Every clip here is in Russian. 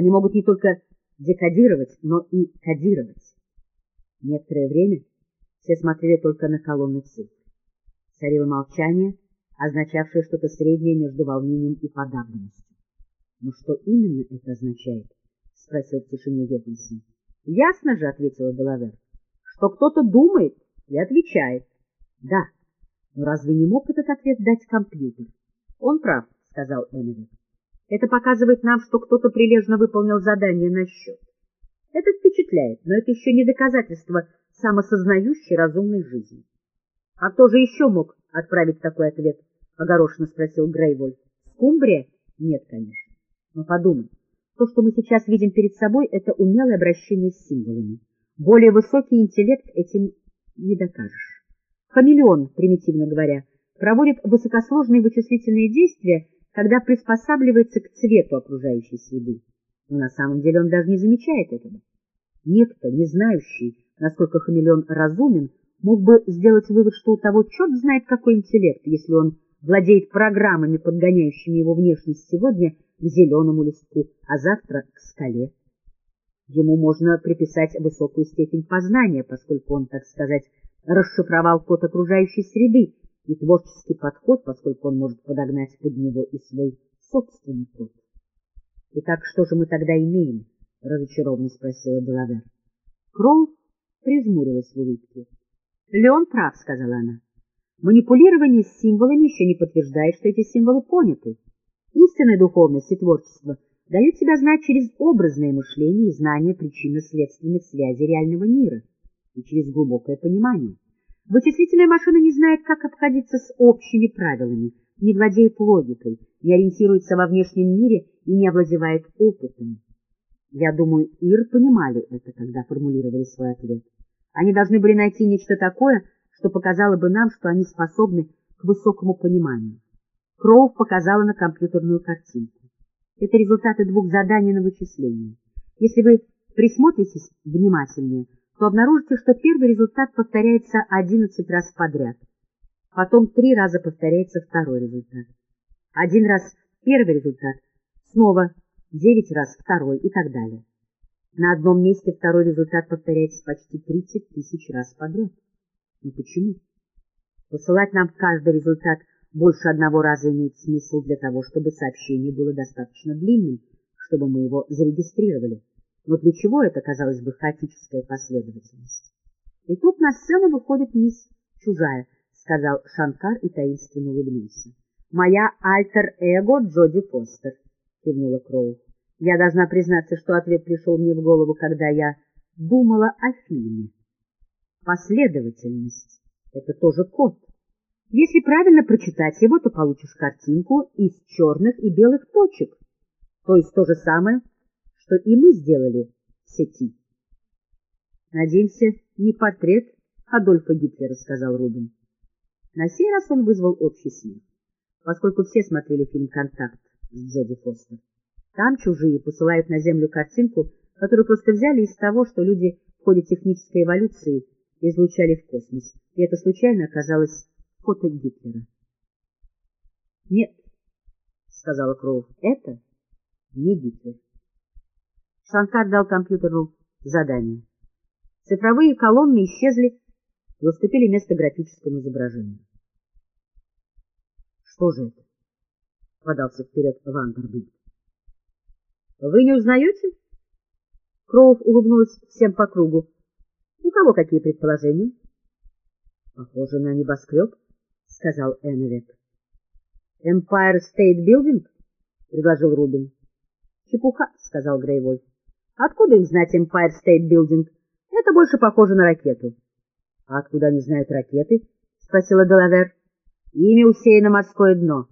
Они могут не только декодировать, но и кодировать. Некоторое время все смотрели только на колонны цифр. Царило молчание, означавшее что-то среднее между волнением и подавленностью. — Но что именно это означает? — спросил в тишине Йоханссон. — Ясно же, — ответила Делавер, — что кто-то думает и отвечает. — Да, но разве не мог этот ответ дать компьютер? — Он прав, — сказал Эмили. — Это показывает нам, что кто-то прилежно выполнил задание на счет. Это впечатляет, но это еще не доказательство самосознающей разумной жизни. — А кто же еще мог отправить такой ответ? — огорошенно спросил Грейвольд. — Скумбрия? — Нет, конечно. Но подумай, то, что мы сейчас видим перед собой, это умелое обращение с символами. Более высокий интеллект этим не докажешь. Хамелеон, примитивно говоря, проводит высокосложные вычислительные действия, когда приспосабливается к цвету окружающей среды. Но на самом деле он даже не замечает этого. Некто, не знающий, насколько хамелеон разумен, мог бы сделать вывод, что у того черт знает какой интеллект, если он владеет программами, подгоняющими его внешность сегодня к зеленому листку, а завтра к скале. Ему можно приписать высокую степень познания, поскольку он, так сказать, расшифровал код окружающей среды, и творческий подход, поскольку он может подогнать под него и свой собственный код. — Итак, что же мы тогда имеем? — разочарованно спросила Делавер. Кроу прижмурилась в улыбке. — Леон прав, — сказала она. Манипулирование с символами еще не подтверждает, что эти символы поняты. Истинная духовность и творчество дают себя знать через образное мышление и знание причинно-следственных связей реального мира и через глубокое понимание. Вычислительная машина не знает, как обходиться с общими правилами, не владеет логикой, не ориентируется во внешнем мире и не овладевает опытом. Я думаю, Ир понимали это, когда формулировали свой ответ. Они должны были найти нечто такое, что показало бы нам, что они способны к высокому пониманию. Кроув показала на компьютерную картинку. Это результаты двух заданий на вычисление. Если вы присмотритесь внимательнее, то обнаружите, что первый результат повторяется 11 раз подряд. Потом три раза повторяется второй результат. Один раз первый результат, снова девять раз второй и так далее. На одном месте второй результат повторяется почти 30 тысяч раз подряд. Но почему? Посылать нам каждый результат больше одного раза имеет смысл для того, чтобы сообщение было достаточно длинным, чтобы мы его зарегистрировали. Но для чего это, казалось бы, хаотическая последовательность? И тут на сцену выходит мисс Чужая, сказал Шанкар и таинственно улыбнулся. Моя альтер-эго Джоди Фостер, кивнула Кроу. Я должна признаться, что ответ пришел мне в голову, когда я думала о фильме. Последовательность — это тоже код. Если правильно прочитать его, то получишь картинку из черных и белых точек, то есть то же самое, что и мы сделали в сети. Надеемся, не портрет Адольфа Гитлера, сказал Рубин. На сей раз он вызвал общий смех, поскольку все смотрели фильм «Контакт» с Джоди Фостер. Там чужие посылают на Землю картинку, которую просто взяли из того, что люди в ходе технической эволюции излучали в космос, и это случайно оказалось фото Гитлера. — Нет, — сказала Кроув, — это не Гитлер. Шанкар дал компьютеру задание. Цифровые колонны исчезли и уступили место графическому изображению. — Что же это? — подался вперед Вандербильд. — Вы не узнаете? Кроув улыбнулась всем по кругу. — У кого какие предположения? — Похоже на небоскреб, — сказал Эннвек. — Empire State Building? — предложил Рубин. — Чепуха, — сказал Грейвольф. Откуда им знать Empire State Building? Это больше похоже на ракету. — А откуда они знают ракеты? — спросила Делавер. — Ими усеяно морское дно,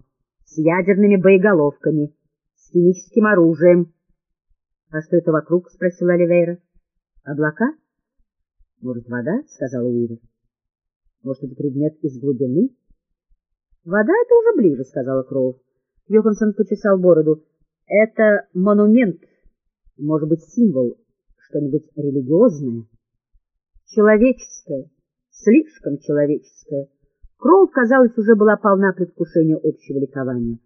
с ядерными боеголовками, с химическим оружием. — А что это вокруг? — спросила Оливейра. — Облака? — Может, вода? — сказала Уивер. — Может, это предмет из глубины? — Вода — это уже ближе, — сказала Кроув. Йоханссон почесал бороду. — Это монумент может быть, символ, что-нибудь религиозное, человеческое, слишком человеческое. Кроу, казалось, уже была полна предвкушения общего ликования.